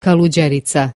Kaluđerica.